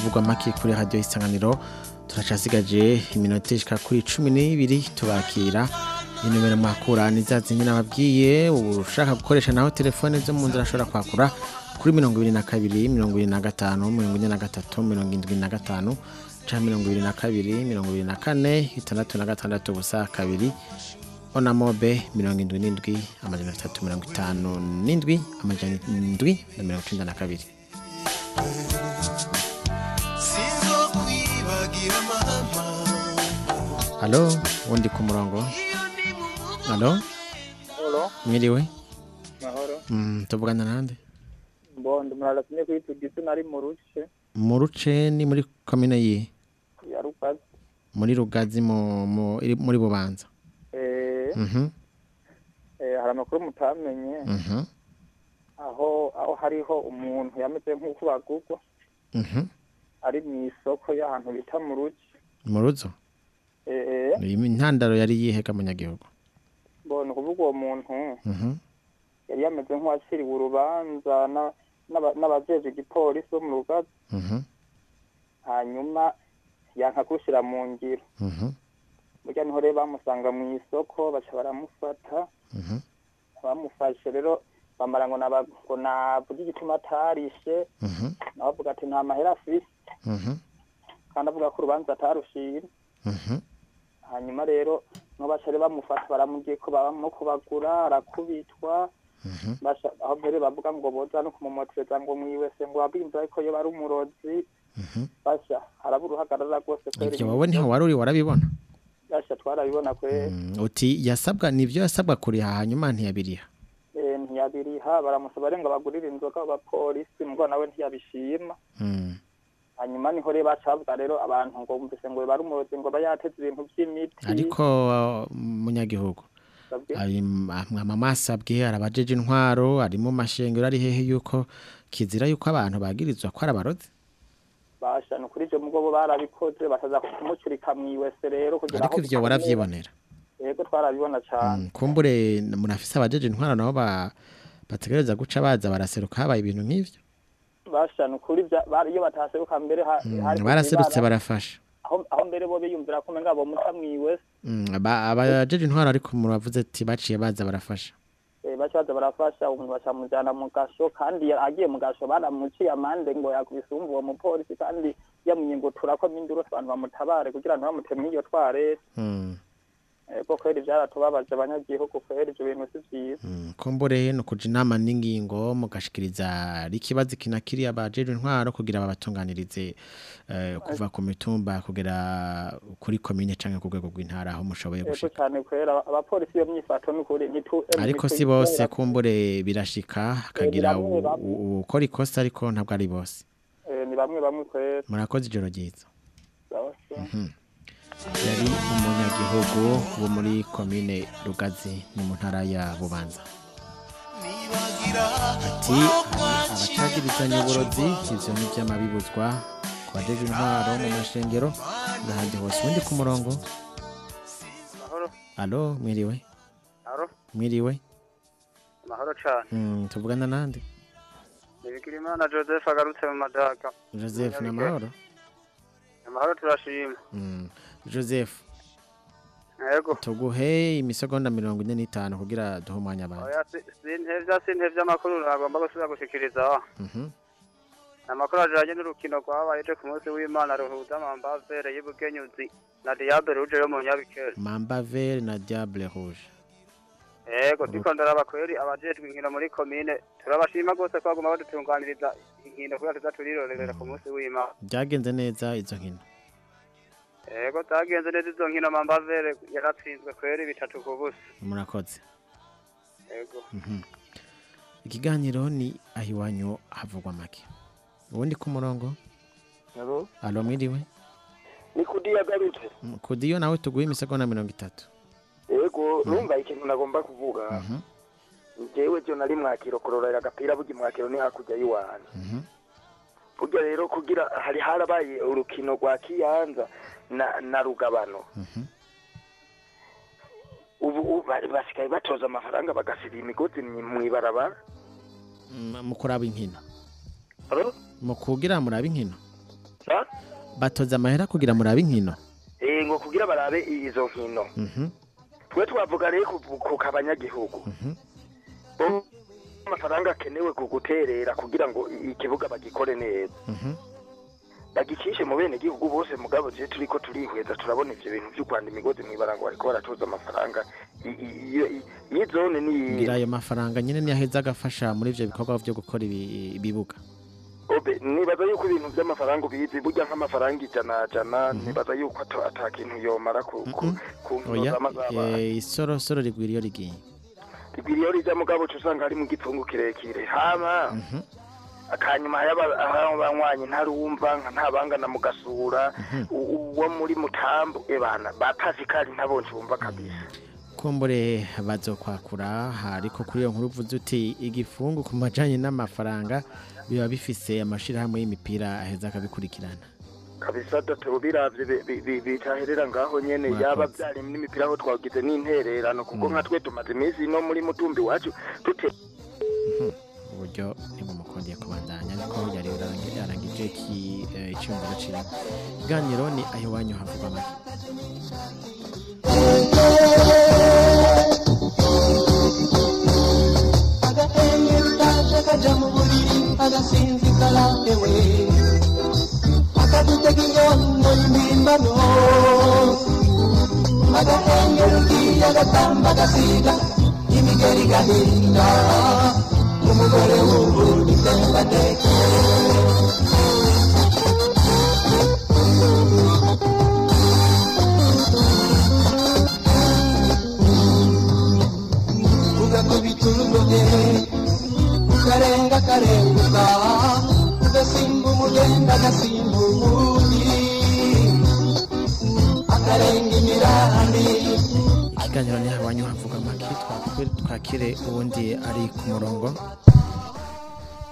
iwanyu havugwa make kuri radiyo isanganiro. Turacasigaje iminota ishika kuri cumi n'ibiri tubakira. Inomero mwakura ni za zindi nababwiye. Ushaka gukoresha naho telefone zo mu nzira ashobora kwakura kuri mirongo ibiri na kabiri mirongo ibiri na gatanu mirongo ine na gatatu mirongo indwi na gatanu canke mirongo ibiri na kabiri mirongo ibiri na kane itandatu na gatandatu ubusa kabiri. Onamobe mirongo indwi n'indwi amajana atatu mirongo itanu n'indwi amajana indwi na mirongo icenda na kabiri. Halo wundi ku murongo halo. Mwiriwe. Mm, tuvugana nande? Mbondo murala kimwe kwitugise nari mu ruce mu ruce ni muri komine Rukazi. muri rugazi muri bubanza? Eh, Mhm, eh hari amakuru mutamenye. Mhm, aho aho hariho umuntu yameze nk'uko bagurwa mhm. ari mu isoko y'ahantu bita mu ruce. mu ruzo intandaro yari yihega munyagihugu mbona kuvuga uwo muntu. Mhm, yari yameze nk'uwaciriwe urubanza na- n'aba- n'abajeje igipolisi bo mu Rugazi mhm, hanyuma yanka kushira mu ngiro. mhm, Burya ni ho rero bamusanga mu isoko baca baramufata. Bamufashe rero bambara ngo navuga igituma atarishe. Nawe avuga ati nta mahera afise. Kandi avuga ko urubanza atarushira hanyuma rero rero bamufata baramugiye ko babamo kubagura arakubitwa. Mhm. aho mbere bavuga ngo boza no kumumotereza ngo mwiwese ngo wabwimva ariko yo bari umurozi. Basha haraba uruhagarara rwose ivyo wowe ntiho wari uri warabibona? Basha twarabibona kweri Mm, uti yasabwa nivyo yasabwa kuriha hanyuma ntiyabiriha? Eh, ntiyabiriha baramusaba arenga bagurira inzoga abapolisi mbwo nawe ntiyabishima. Hanyuma ni ho rero bacavuga rero abantu ngo bumvise ngo bari umurozi ngo bayateze ibintu by'imiti. Ariko munyagihugu Sabwe? ari amama asabwe arabajeje intwaro ari mu mashengero ari hehe yuko kizira yuko abantu bagirizwa ko ari abarozi? Basha ni ukuri ivyo mugobo barabikoze bakaza kumucurika mw'iwese rero kugira ariko ivyo waravyibonera yego twarabibona cane. Mm, kumbure murafise abajeje intwaro nabo ba bategereza guca baza baraseruka habaye ibintu nk'ivyo? Basha ni ukuri iyo bataseruka mbere Mm, hari baraserutse bara- barafasha. aho mbere bo biyumvira ko umenga bomuta mw'iwese Mm, aba- abajeje intwaro ariko muravuze ati baciye baza barafasha. Eh, baca baza barafasha umuntu bacamujana mu gasho kandi agiye mu gasho baramuciye amande ngo yakubise umva uwo mupolisi kandi yamunyengutura ko minduru abantu bamutabare kugira ngo bamutemwe iyo twarete Mm, ego kweri vyaratubabaje abanyagihugu kweri ivyo bintu si vyiza mm, kumbure no kuja inama n'ingingo mugashikiriza ikibazo kinakiri abajeje intwaro kugira babatunganirize eh, kuva ku mitumba kugera kuri komine canke ku rwego rw'intara aho mushoboye gushika. kwera abapolisi iyo myifato n'ukuri ntitu em, ariko si bose kumbure birashika hakagira ukora ikosa ariko ntabwo ari bose. Eh, ni bamwe bamwe kwera. Murakoze ijoro ryiza. Mhm. Yari umunyagihugu wo muri komine rugazi ni mu ntara ya bubanza. Ati abacagirizanya uburozi ivyo ni vy'amabibuzwa ku bajeje intwaro mu mashengero n'ahandi hose ubundi ku murongo. Alo mwiriwe? Aro, mwiriwe? Mahoro cane. Mm, tuvugana nande Nibigirimana Joseph agarutse mu madaga. joseph ni amahoro? Amahoro turashima. Mm, joseph tuguhe imisegonda mirongo ine n'itanu kugira duhe umwanya abantu Oya si- sintevya sintevya amakuru nagomba gusubira gushikiriza. Mhm. Amakuru ajanye n'urukino rwabaye ku munsi w'Imana ruhuza Mambavere y'Ibugenyuzi na Diable Rouge yo mu Nyabikere. mamba vert na diable rouge Yego ndiko ndaraba kweri abajejwe inkino muri komine turabashima gose ko baguma badutunganiriza inkino kugira tuza turirorerera ku munsi w'Imana. byagenze neza izo nkino Yego zagenze neza izo nkino Mambavere yaratsinzwe kweri bitatu ku busa. murakoze. Yego. Mhm. ikiganiro ni aho iwanyu havugwa make. Ubundi ku murongo? Alo, alo mwiriwe ni kudi yagarutse Mm, kudiyo nawe tuguhe imisegonda mirongo itatu. Yego urumva ikintu nagomba kuvuga. Mhm, njyewe byo nari mwakiro kororera agapira bugi mwakiro ni hakurya y'iwanyu mhm, burya rero kugira hari harabaye urukino rwa kiyanza na, na rugabano. Ubu ubu basigaye batoza amafaranga bagasiba imigozi mu ibarabara. Mu kuraba inkino. Mu kugira murabe inkino. Batoza amahera kugira murabe inkino. Eh, ngo kugira barabe izo nkino. Mhm, twe twavuga rero ku- kabanyagihugu. Mhm. Amafaranga akenewe ku guterera kugira ngo ikibuga bagikore neza. Mhm. Bagicishe mu bene gihugu bose mugabo je turiko turihweza turabona ivyo bintu vyo kwanda imigozi mw'ibarango bariko baratoza amafaranga. Iyi zone ni ngira ayo mafaranga nyine niyaheza agafasha muri ivyo bikorwa vyo gukora ibi- ibibuga. Obe nibaza yuko ibintu vy'amafaranga ubizi burya nk'amafaranga ijana jana nibaza yuko ata ata kintu yomara ku ku- zama zabaye eh, isorosoro rigwira iyo rigiye. Rigwira iyo rija mugabo uca usanga hari mu gipfungu kirekire. Hama Mhm. Akanyuma y'abanywanyi ntarumva ntabangana mu gasura u- uwo muri mutambu ebana ba pasikari ntabonje bumva kabisa. Kumbure bazokwakura ariko kuri iyo nkuru uvuze uti igifungu ku majanye n'amafaranga biba bifise amashirahamwe y'imipira aheza akabikurikirana. Kabisa dato biravye bi- bi- bi- bitaherera ngaho nyene. Yaba vyari n'imipira aho twagize n'intererano kuko nka twe tumaze iminsi no muri mutumbi wacu tute uburyo ntibumukundiye kubandanya ariko yarangije eh, icyumviro ciwe iganiro ni aho iwanyu havugwa make agahengerutaje kaja mu buriri agasinzikara ewe akadutega inyondo y'impimbano agahengerugiye agatamba agasiga imigeri gahinda umugore w'ubundi tembateke ugakubita urugohe ukarenga karenguka ugasimba umugenda agasimba uwundi akarenga imirambi ikiganiro ni aho iwanyu havugwa make twakire uwundi ari ku murongo.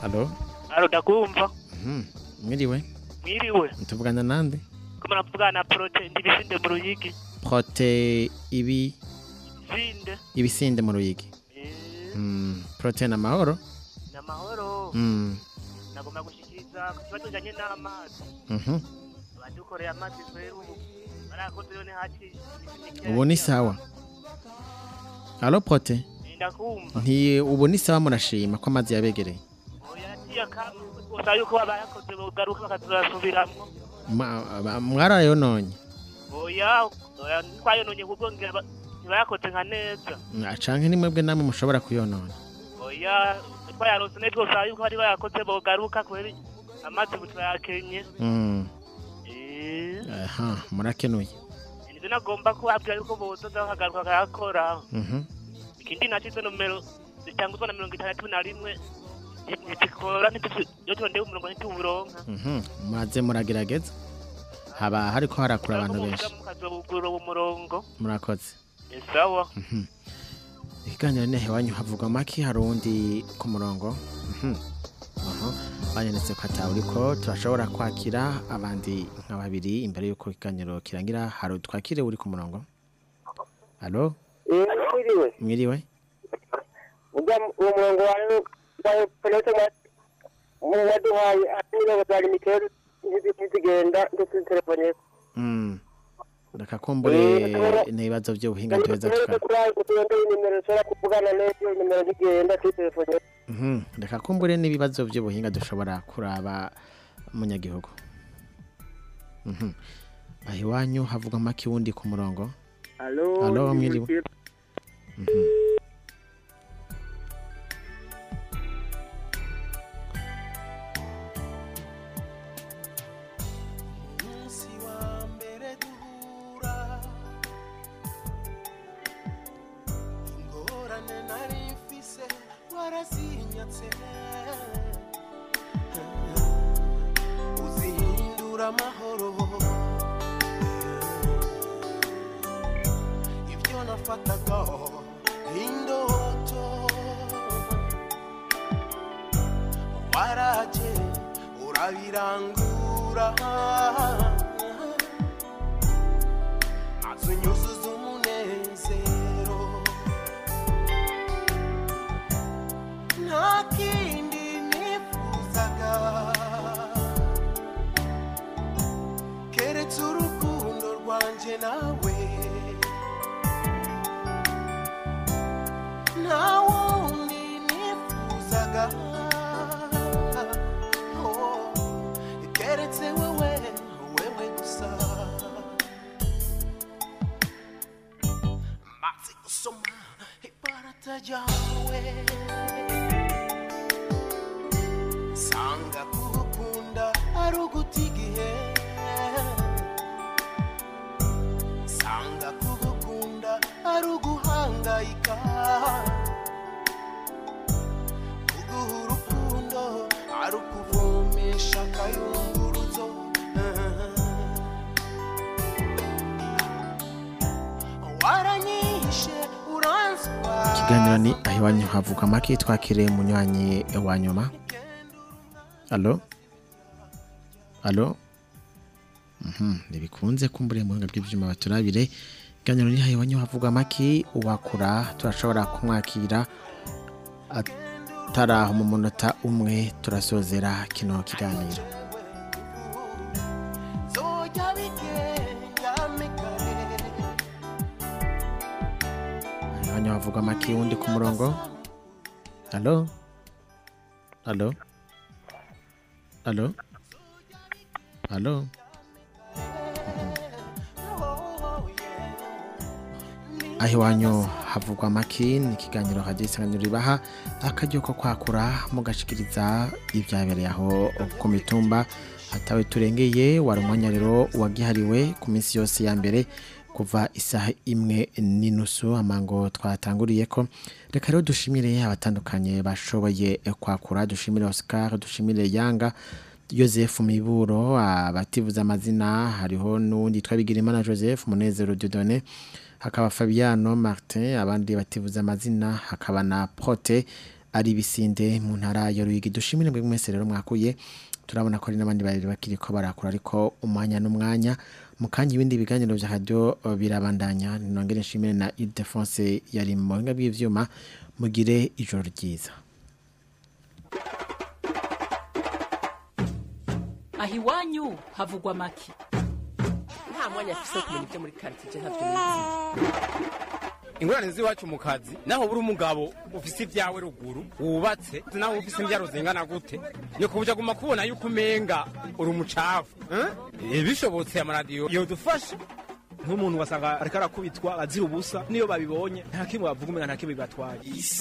Alo Alo ndakumva. Mhm, mwiriwe? Mwiriwe. Tuvugana nande? Ko muravugana na prote ndi bisinde mu ruyigi. Prote ibi? Sinde ibisinde mu ruyigi. Mm, protein amahoro na mahoro? Mm, nagomba gushikiriza ku kibazo kijanye n'amazi. Mhm. abadukoreye amazi kwera ubu barakoze rero ntihaci ubu ni sawa. Alo prote ndakumva nti ubu ni sawa murashima ko amazi yabegereye. Mwarayononye twayononye kuko ntibayakoze nka neza. Canke ni mwebwe namwe mushobora kuyonona. Oya twayaronse neza gusa yuko bari bayakoze bogaruka kubera amazi turayakenye Mm, Eh, aha murakenuye. Nivyo nagomba kubabwira yuko bozoza bakagaruka bakayakora Mhm. ikindi naco izo nomero zitanguzwa na mirongo itandatu na rimwe ntizikora iyo turondeye umurongo ntituwuronka Mhm, maze muragerageza haba hariko harakura abantu benshi mukazobugura uwo murongo murakoze sawa. Mhm. ikiganiro ni iwanyu havugwa make hari uwundi ku murongo Aha, banyanditse ko atawuriko turashobora kwakira abandi nka babiri imbere y'uko ikiganiro kirangira. Hari twakire uri ku murongo? Alo? Mwiriwe. Mwiriwe? Uwo murongo wawe pelote waduhaye atinyubako za limiteri ntizigenda ndetse telefone Mm. reka kumbure n'ibibazo by'ubuhinga tuheza tukara telefone Mhm, reka kumbure n'ibibazo by'ubuhinga dushobora kuraba umunyagihugu Mhm. aho iwanyu havugwa make wundi ku murongo Alo, mwiriwe. Uzihindura amahoro iwanyu havuga make twakiriye munywanyi wa nyuma. Alo alo Mhm, ntibikunze kumbure mu buhinga bw'ibyuma baturabire. Ikiganiro ni iwanyu havuga make uwakura turashobora kumwakira ataraho mu munota umwe turasozera kino kiganiro. Iwanyu havuga make wundi ku murongo? Alo alo alo alo aho iwanyu havugwa make ni ikiganiro hagiye isanganiro ribaha akaryo ko kwakura mugashikiriza ibyabereye aho ku mitumba. Hatawe turengeye wari umwanya rero wagihariwe ku minsi yose ya mbere. Kuva isaha imwe n'inusu amango twatanguriye ko reka rero dushimire abatandukanye bashoboye kwakura. Dushimire Oscar dushimire Yanga Joseph Miburo abativuza amazina hariho n'undi twabigira imana Joseph Munezero Dieudonné hakaba Fabiano Martin abandi bativuza amazina hakaba na Prote ari bisinde mu ntara ya Ruyigi. Dushimire mwe mwese rero mwakuye turabona ko ari n'abandi bari bakiri ko barakura ariko umwanya n'umwanya. Mu kanya ibindi biganiro bya radio eh, birabandanya. Nongere nshimire na Ildefonse yari mu buhinga bw'ivyuma. Mugire ijoro ryiza. Aho iwanyu havugwa make. Nta mwanya afise kumenya ibyo muri karitsiye ntabyo nizi ingorane z'iwacu mu kazi naho buri umugabo ufise ibyawe ruguru wubatse naho ufise imbyaro zingana gute. Ni kubuja guma kubona yuko umenga uri umucafu eh? bishobotse amaradiyo yodufasha nk'umuntu wasanga ariko arakubitwa azira ubusa niyo babibonye nta kimwe bavuga umenga nta kimwe bibatwaye.